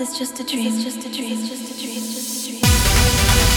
Is just a dream? Just a dream? Just a dream? Just a dream?